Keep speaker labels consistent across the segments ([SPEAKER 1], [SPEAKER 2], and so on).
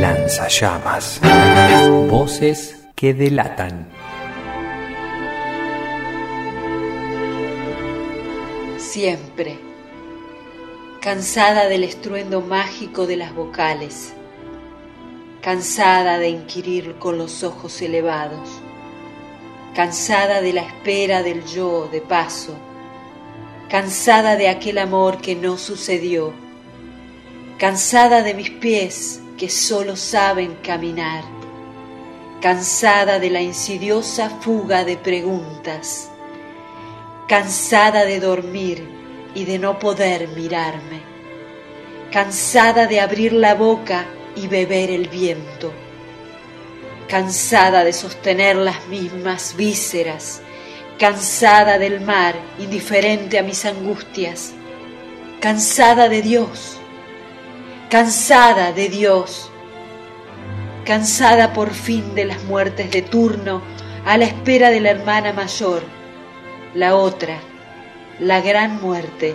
[SPEAKER 1] Lanzallamas. Voces que delatan.
[SPEAKER 2] Siempre, cansada del estruendo mágico de las vocales, cansada de inquirir con los ojos elevados, cansada de la espera del yo de paso, cansada de aquel amor que no sucedió, cansada de mis pies que solo saben caminar, cansada de la insidiosa fuga de preguntas, cansada de dormir y de no poder mirarme, cansada de abrir la boca y beber el viento, cansada de sostener las mismas vísceras, cansada del mar, indiferente a mis angustias, cansada de Dios, cansada de Dios, cansada por fin de las muertes de turno a la espera de la hermana mayor, la otra, la gran muerte,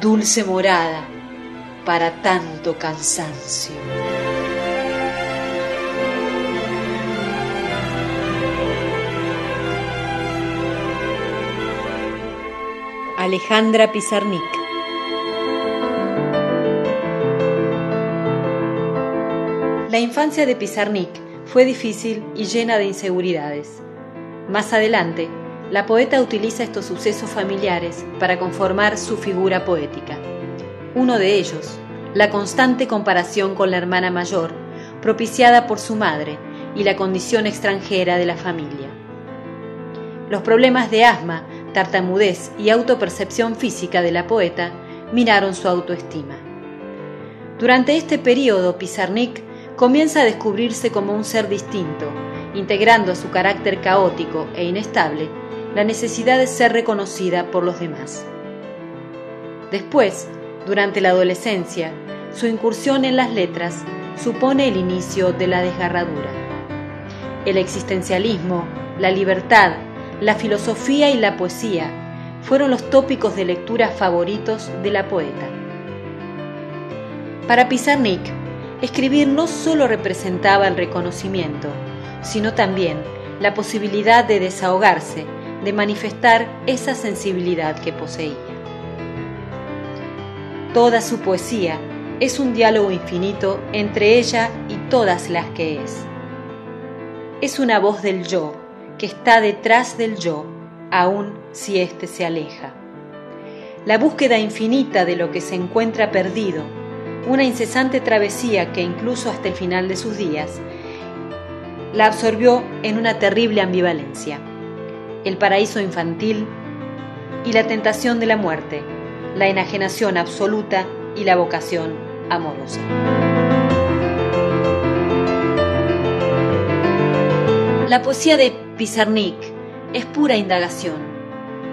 [SPEAKER 2] dulce morada para tanto cansancio.
[SPEAKER 3] Alejandra Pizarnik La infancia de Pizarnik fue difícil y llena de inseguridades. Más adelante, la poeta utiliza estos sucesos familiares para conformar su figura poética. Uno de ellos, la constante comparación con la hermana mayor, propiciada por su madre y la condición extranjera de la familia. Los problemas de asma, tartamudez y autopercepción física de la poeta miraron su autoestima. Durante este periodo, Pizarnik comienza a descubrirse como un ser distinto, integrando a su carácter caótico e inestable la necesidad de ser reconocida por los demás. Después, durante la adolescencia, su incursión en las letras supone el inicio de la desgarradura. El existencialismo, la libertad, la filosofía y la poesía fueron los tópicos de lectura favoritos de la poeta. Para Pizarnik, escribir no solo representaba el reconocimiento, sino también la posibilidad de desahogarse de manifestar esa sensibilidad que poseía. Toda su poesía es un diálogo infinito entre ella y todas las que es. Es una voz del yo que está detrás del yo, aun si éste se aleja. La búsqueda infinita de lo que se encuentra perdido, una incesante travesía que incluso hasta el final de sus días, la absorbió en una terrible ambivalencia el paraíso infantil y la tentación de la muerte, la enajenación absoluta y la vocación amorosa. La poesía de Pizarnik es pura indagación.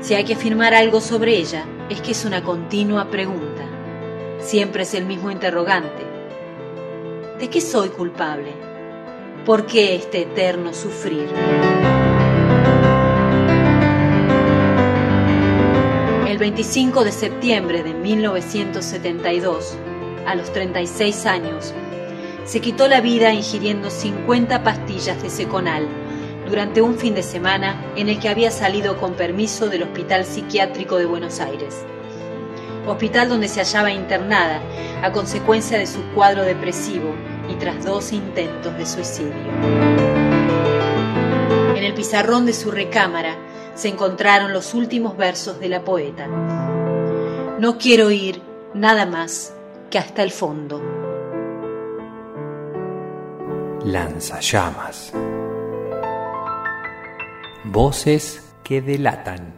[SPEAKER 3] Si hay que afirmar algo sobre ella, es que es una continua pregunta. Siempre es el mismo interrogante. ¿De qué soy culpable? ¿Por qué este eterno sufrir? 25 de septiembre de 1972, a los 36 años, se quitó la vida ingiriendo 50 pastillas de seconal durante un fin de semana en el que había salido con permiso del Hospital Psiquiátrico de Buenos Aires, hospital donde se hallaba internada a consecuencia de su cuadro depresivo y tras dos intentos de suicidio. En el pizarrón de su recámara se encontraron los últimos versos de la poeta. No quiero ir nada más que hasta el fondo.
[SPEAKER 1] Lanzallamas. Voces que delatan.